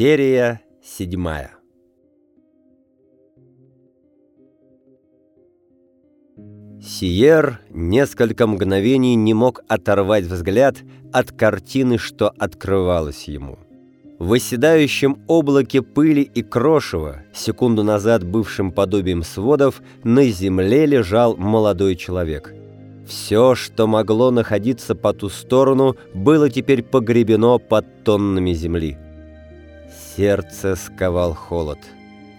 Серия седьмая. Сиер несколько мгновений не мог оторвать взгляд от картины, что открывалась ему. В оседающем облаке пыли и крошева, секунду назад бывшим подобием сводов, на земле лежал молодой человек. Все, что могло находиться по ту сторону, было теперь погребено под тоннами земли. Сердце сковал холод.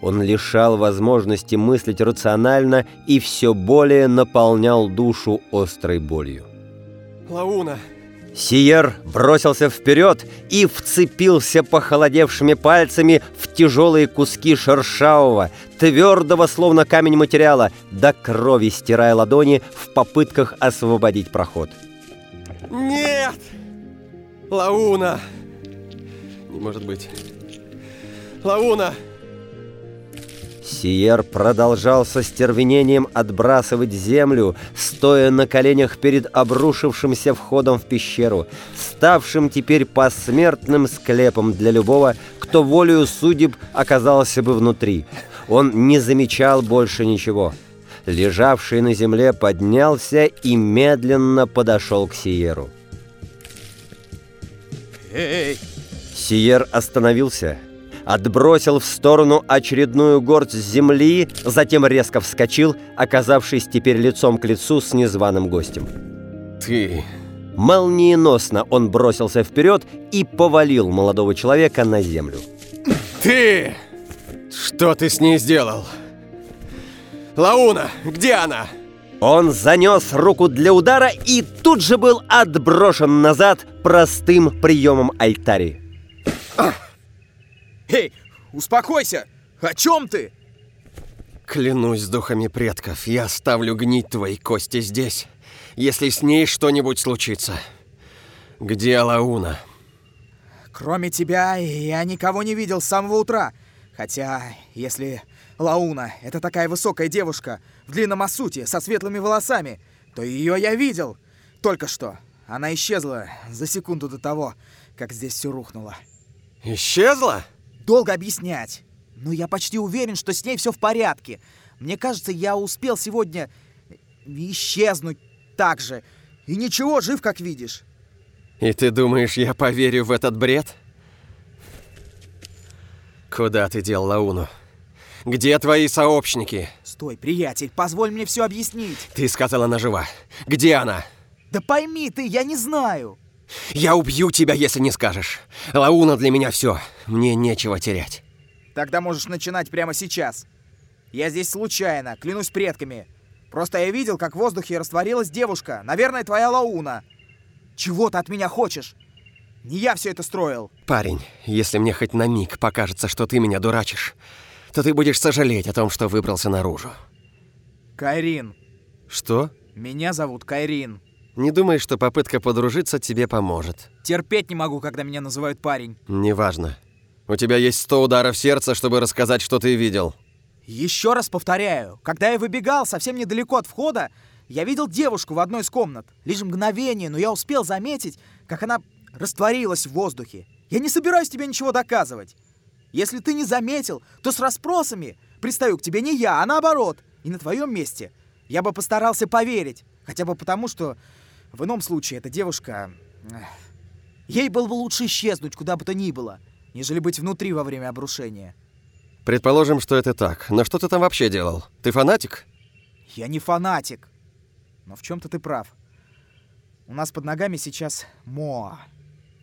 Он лишал возможности мыслить рационально и все более наполнял душу острой болью. Лауна! Сиер бросился вперед и вцепился похолодевшими пальцами в тяжелые куски шершавого, твердого, словно камень материала, до крови стирая ладони в попытках освободить проход. Нет! Лауна! Не может быть. Лауна! Сиер продолжал со стервенением отбрасывать землю, стоя на коленях перед обрушившимся входом в пещеру, ставшим теперь посмертным склепом для любого, кто волею судеб оказался бы внутри. Он не замечал больше ничего. Лежавший на земле поднялся и медленно подошел к Сиеру. Эй! Сиер остановился отбросил в сторону очередную горсть земли, затем резко вскочил, оказавшись теперь лицом к лицу с незваным гостем. Ты... Молниеносно он бросился вперед и повалил молодого человека на землю. Ты! Что ты с ней сделал? Лауна, где она? Он занес руку для удара и тут же был отброшен назад простым приемом Альтари. Эй, успокойся! О чем ты? Клянусь духами предков, я оставлю гнить твои кости здесь, если с ней что-нибудь случится. Где Лауна? Кроме тебя, я никого не видел с самого утра. Хотя, если Лауна — это такая высокая девушка в длинном осуте, со светлыми волосами, то ее я видел. Только что. Она исчезла за секунду до того, как здесь все рухнуло. Исчезла? Долго объяснять. Но я почти уверен, что с ней все в порядке. Мне кажется, я успел сегодня исчезнуть так же. И ничего, жив, как видишь. И ты думаешь, я поверю в этот бред? Куда ты дел Лауну? Где твои сообщники? Стой, приятель, позволь мне все объяснить. Ты сказала, она жива. Где она? Да пойми ты, я не знаю. Я убью тебя, если не скажешь. Лауна для меня все. Мне нечего терять. Тогда можешь начинать прямо сейчас. Я здесь случайно, клянусь предками. Просто я видел, как в воздухе растворилась девушка. Наверное, твоя Лауна. Чего ты от меня хочешь? Не я все это строил. Парень, если мне хоть на миг покажется, что ты меня дурачишь, то ты будешь сожалеть о том, что выбрался наружу. Кайрин. Что? Меня зовут Кайрин. Не думай, что попытка подружиться тебе поможет. Терпеть не могу, когда меня называют парень. Неважно. У тебя есть сто ударов сердца, чтобы рассказать, что ты видел. Еще раз повторяю, когда я выбегал совсем недалеко от входа, я видел девушку в одной из комнат. Лишь мгновение, но я успел заметить, как она растворилась в воздухе. Я не собираюсь тебе ничего доказывать. Если ты не заметил, то с расспросами пристаю к тебе не я, а наоборот. И на твоем месте я бы постарался поверить. Хотя бы потому, что в ином случае эта девушка... Ей было бы лучше исчезнуть куда бы то ни было, нежели быть внутри во время обрушения. Предположим, что это так. Но что ты там вообще делал? Ты фанатик? Я не фанатик. Но в чем-то ты прав. У нас под ногами сейчас Моа.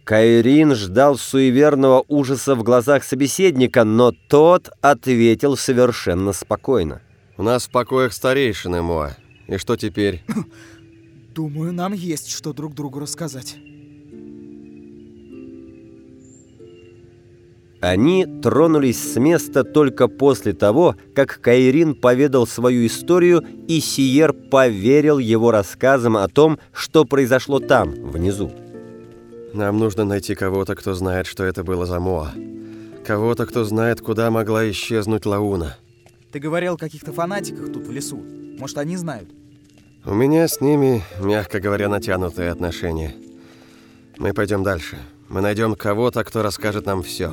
Кайрин ждал суеверного ужаса в глазах собеседника, но тот ответил совершенно спокойно. У нас в покоях старейшины, Моа. И что теперь? Думаю, нам есть что друг другу рассказать. Они тронулись с места только после того, как Кайрин поведал свою историю, и Сиер поверил его рассказам о том, что произошло там, внизу. Нам нужно найти кого-то, кто знает, что это было за Моа. Кого-то, кто знает, куда могла исчезнуть Лауна. Ты говорил о каких-то фанатиках тут в лесу. Может, они знают? У меня с ними, мягко говоря, натянутые отношения. Мы пойдем дальше. Мы найдем кого-то, кто расскажет нам все.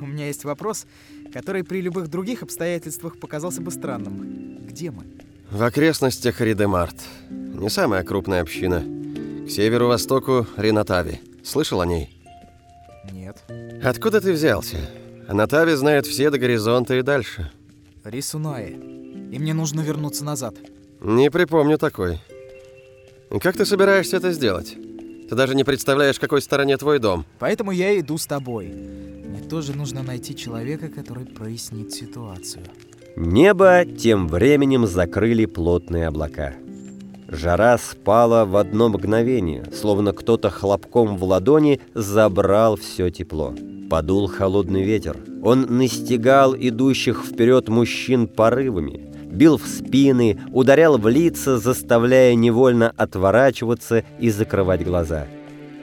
У меня есть вопрос, который при любых других обстоятельствах показался бы странным. Где мы? В окрестностях Ридемарт. Не самая крупная община. К северу-востоку Ренатави. Слышал о ней? Нет. Откуда ты взялся? О Натаве знает все до горизонта и дальше. Рисунае. И мне нужно вернуться назад. Не припомню такой. Как ты собираешься это сделать? Ты даже не представляешь, в какой стороне твой дом. Поэтому я иду с тобой. Мне тоже нужно найти человека, который прояснит ситуацию. Небо тем временем закрыли плотные облака. Жара спала в одно мгновение, словно кто-то хлопком в ладони забрал все тепло. Подул холодный ветер. Он настигал идущих вперед мужчин порывами, бил в спины, ударял в лица, заставляя невольно отворачиваться и закрывать глаза.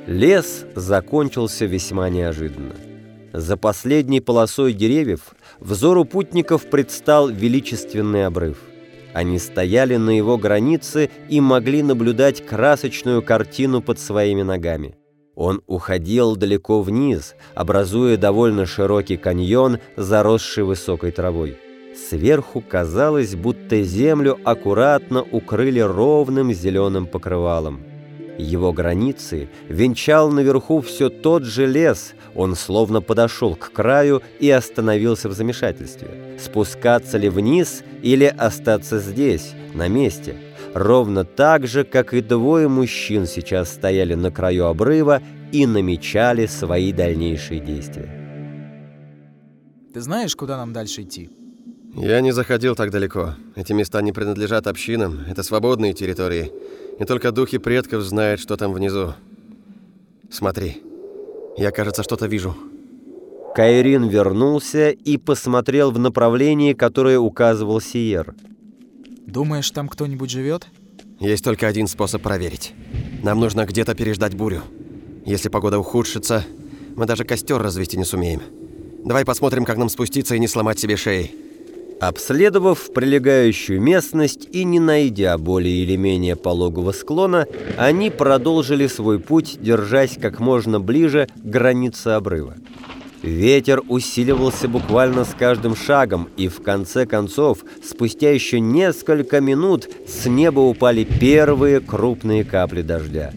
Лес закончился весьма неожиданно. За последней полосой деревьев взору путников предстал величественный обрыв. Они стояли на его границе и могли наблюдать красочную картину под своими ногами. Он уходил далеко вниз, образуя довольно широкий каньон, заросший высокой травой. Сверху казалось, будто землю аккуратно укрыли ровным зеленым покрывалом. Его границы венчал наверху все тот же лес, он словно подошел к краю и остановился в замешательстве. Спускаться ли вниз или остаться здесь, на месте? Ровно так же, как и двое мужчин сейчас стояли на краю обрыва и намечали свои дальнейшие действия. Ты знаешь, куда нам дальше идти? Я не заходил так далеко. Эти места не принадлежат общинам, это свободные территории. И только духи предков знают, что там внизу. Смотри, я, кажется, что-то вижу. Кайрин вернулся и посмотрел в направлении, которое указывал Сиер. Думаешь, там кто-нибудь живет? Есть только один способ проверить. Нам нужно где-то переждать бурю. Если погода ухудшится, мы даже костер развести не сумеем. Давай посмотрим, как нам спуститься и не сломать себе шеи. Обследовав прилегающую местность и не найдя более или менее пологого склона, они продолжили свой путь, держась как можно ближе к границе обрыва. Ветер усиливался буквально с каждым шагом, и в конце концов, спустя еще несколько минут, с неба упали первые крупные капли дождя.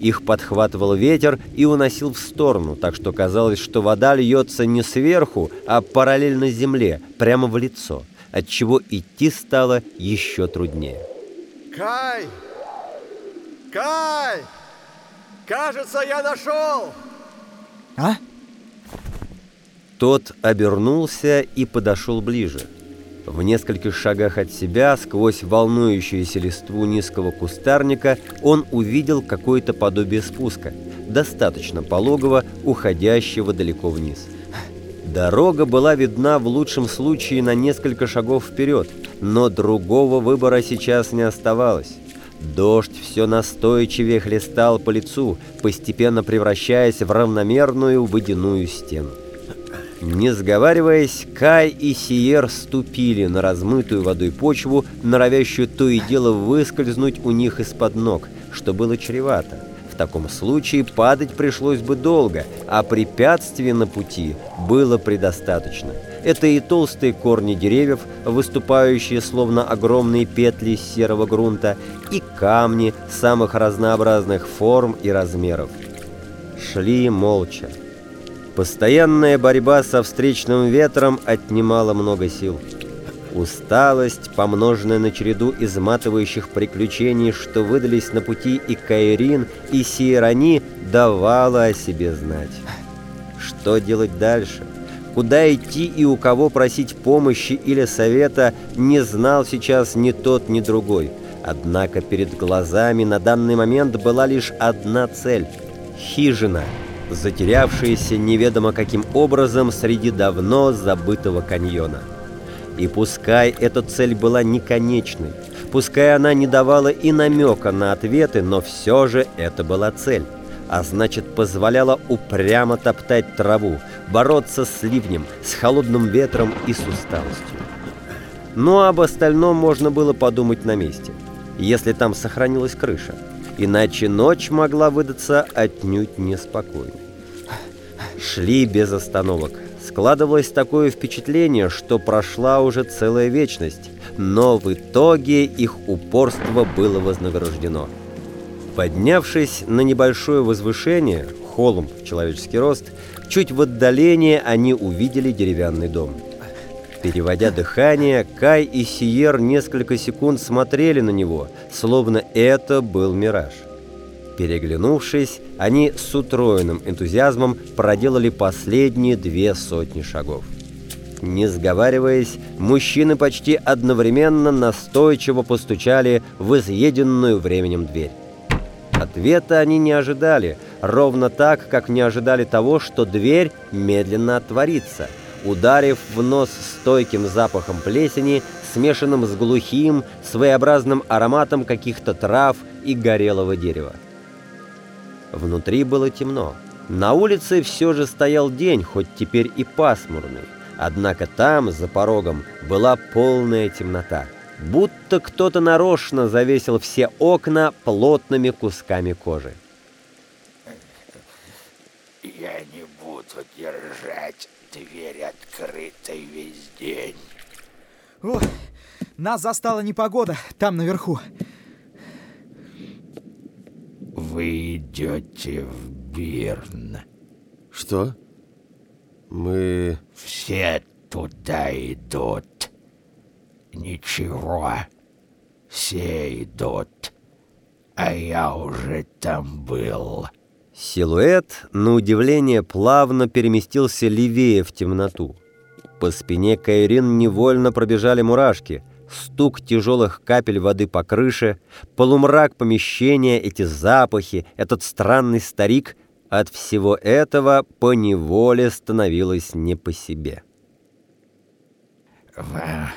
Их подхватывал ветер и уносил в сторону, так что казалось, что вода льется не сверху, а параллельно земле, прямо в лицо, отчего идти стало еще труднее. Кай! Кай! Кажется, я нашел! А? Тот обернулся и подошел ближе. В нескольких шагах от себя, сквозь волнующуюся листву низкого кустарника, он увидел какое-то подобие спуска, достаточно пологого, уходящего далеко вниз. Дорога была видна в лучшем случае на несколько шагов вперед, но другого выбора сейчас не оставалось. Дождь все настойчивее хлестал по лицу, постепенно превращаясь в равномерную водяную стену. Не сговариваясь, Кай и Сиер ступили на размытую водой почву, норовящую то и дело выскользнуть у них из-под ног, что было чревато. В таком случае падать пришлось бы долго, а препятствий на пути было предостаточно. Это и толстые корни деревьев, выступающие словно огромные петли серого грунта, и камни самых разнообразных форм и размеров. Шли молча. Постоянная борьба со встречным ветром отнимала много сил. Усталость, помноженная на череду изматывающих приключений, что выдались на пути и Кайрин, и Сиерани, давала о себе знать. Что делать дальше? Куда идти и у кого просить помощи или совета, не знал сейчас ни тот, ни другой. Однако перед глазами на данный момент была лишь одна цель — хижина — затерявшиеся неведомо каким образом среди давно забытого каньона. И пускай эта цель была не конечной, пускай она не давала и намека на ответы, но все же это была цель, а значит позволяла упрямо топтать траву, бороться с ливнем, с холодным ветром и с усталостью. Но об остальном можно было подумать на месте, если там сохранилась крыша иначе ночь могла выдаться отнюдь неспокойной. Шли без остановок, Складывалось такое впечатление, что прошла уже целая вечность, но в итоге их упорство было вознаграждено. Поднявшись на небольшое возвышение, холм в человеческий рост, чуть в отдалении они увидели деревянный дом. Переводя дыхание, Кай и Сиер несколько секунд смотрели на него, словно это был мираж. Переглянувшись, они с утроенным энтузиазмом проделали последние две сотни шагов. Не сговариваясь, мужчины почти одновременно настойчиво постучали в изъеденную временем дверь. Ответа они не ожидали, ровно так, как не ожидали того, что дверь медленно отворится, ударив в нос стойким запахом плесени, смешанным с глухим, своеобразным ароматом каких-то трав и горелого дерева. Внутри было темно. На улице все же стоял день, хоть теперь и пасмурный. Однако там, за порогом, была полная темнота. Будто кто-то нарочно завесил все окна плотными кусками кожи. Я не буду держать дверь открытой весь день. О, нас застала непогода там наверху. Вы идете в Бирн. Что? Мы... Все туда идут. Ничего. Все идут. А я уже там был. Силуэт, на удивление, плавно переместился левее в темноту. По спине Кайрин невольно пробежали мурашки — стук тяжелых капель воды по крыше, полумрак помещения, эти запахи, этот странный старик — от всего этого поневоле становилось не по себе. Вам,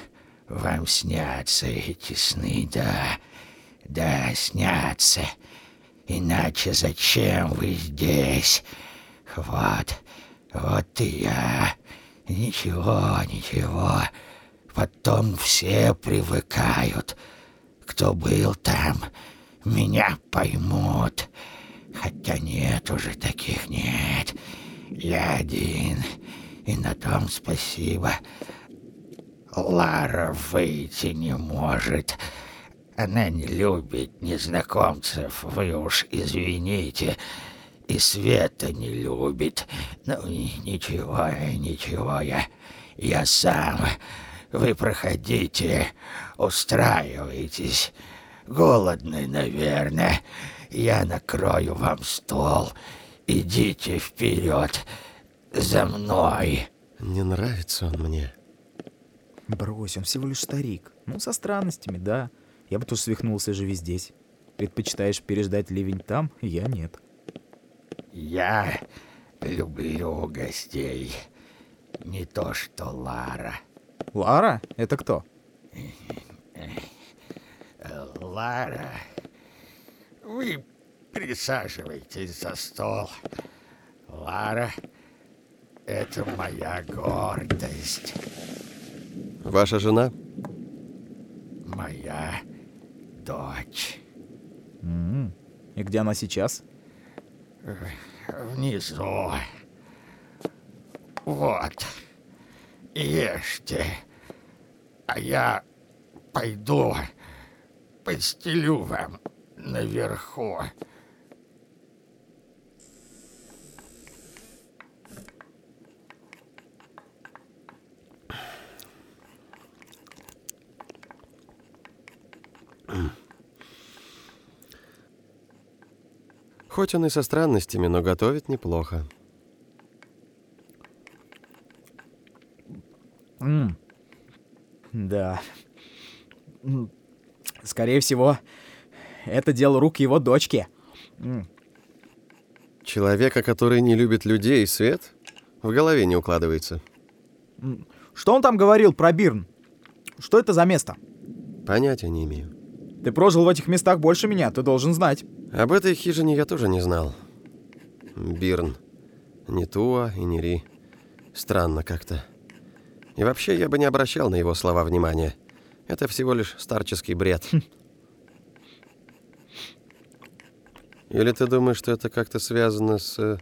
вам снятся эти сны, да, да, снятся. Иначе зачем вы здесь? Вот, вот и я. Ничего, ничего. Потом все привыкают. Кто был там, меня поймут. Хотя нет уже таких нет. Я один, и на том спасибо. Лара выйти не может. Она не любит незнакомцев, вы уж извините. И Света не любит. Ну, ничего, ничего, я, я сам... Вы проходите, устраивайтесь. Голодный, наверное. Я накрою вам стол. Идите вперед. За мной. Не нравится он мне. Брось, он всего лишь старик. Ну, со странностями, да. Я бы тоже свихнулся, живи здесь. Предпочитаешь переждать ливень там, я нет. Я люблю гостей. Не то что Лара. Лара? Это кто? Лара, вы присаживайтесь за стол. Лара, это моя гордость. Ваша жена? Моя И где она сейчас? Внизу. Вот. Ешьте, а я пойду постелю вам наверху. Хоть он и со странностями, но готовит неплохо. М Да. Скорее всего, это дело рук его дочки. М Человека, который не любит людей и свет, в голове не укладывается. Что он там говорил про Бирн? Что это за место? Понятия не имею. Ты прожил в этих местах больше меня, ты должен знать. Об этой хижине я тоже не знал. Бирн. Не Туа и не Ри. Странно как-то. И вообще я бы не обращал на его слова внимания. Это всего лишь старческий бред. Или ты думаешь, что это как-то связано с э,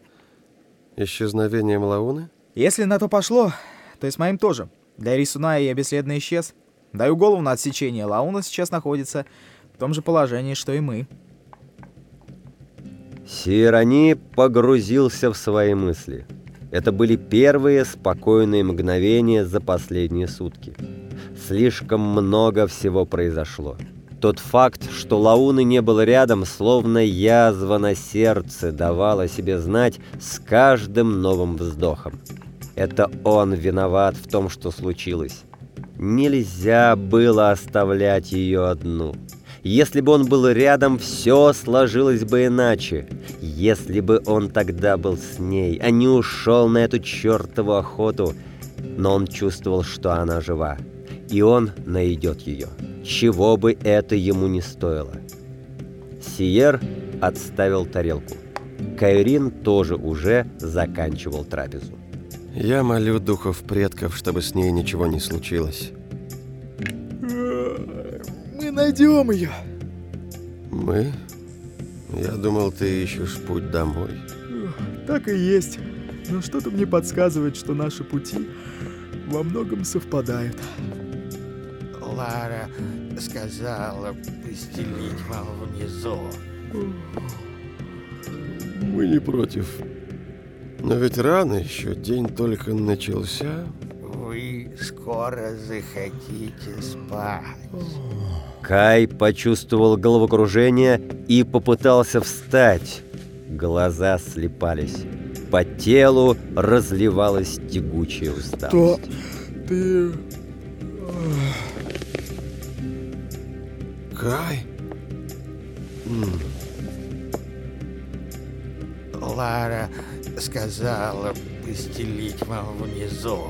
исчезновением Лауны? Если на то пошло, то и с моим тоже. Для Рисуна я бесследно исчез. Даю голову на отсечение. Лауна сейчас находится в том же положении, что и мы. Сирани погрузился в свои мысли. Это были первые спокойные мгновения за последние сутки. Слишком много всего произошло. Тот факт, что Лауны не было рядом, словно язва на сердце, давал о себе знать с каждым новым вздохом. Это он виноват в том, что случилось. Нельзя было оставлять ее одну. Если бы он был рядом, все сложилось бы иначе. Если бы он тогда был с ней, а не ушел на эту чертову охоту. Но он чувствовал, что она жива. И он найдет ее. Чего бы это ему не стоило. Сиер отставил тарелку. Кайрин тоже уже заканчивал трапезу. Я молю духов предков, чтобы с ней ничего не случилось. Найдем ее. Мы? Я думал, ты ищешь путь домой. Так и есть. Но что-то мне подсказывает, что наши пути во многом совпадают. Лара сказала постелить вам внизу. Мы не против. Но ведь рано еще, день только начался. Вы скоро захотите спать. Кай почувствовал головокружение и попытался встать. Глаза слепались. По телу разливалась тягучая усталость. Ты... Кай? Лара сказала постелить вам внизу.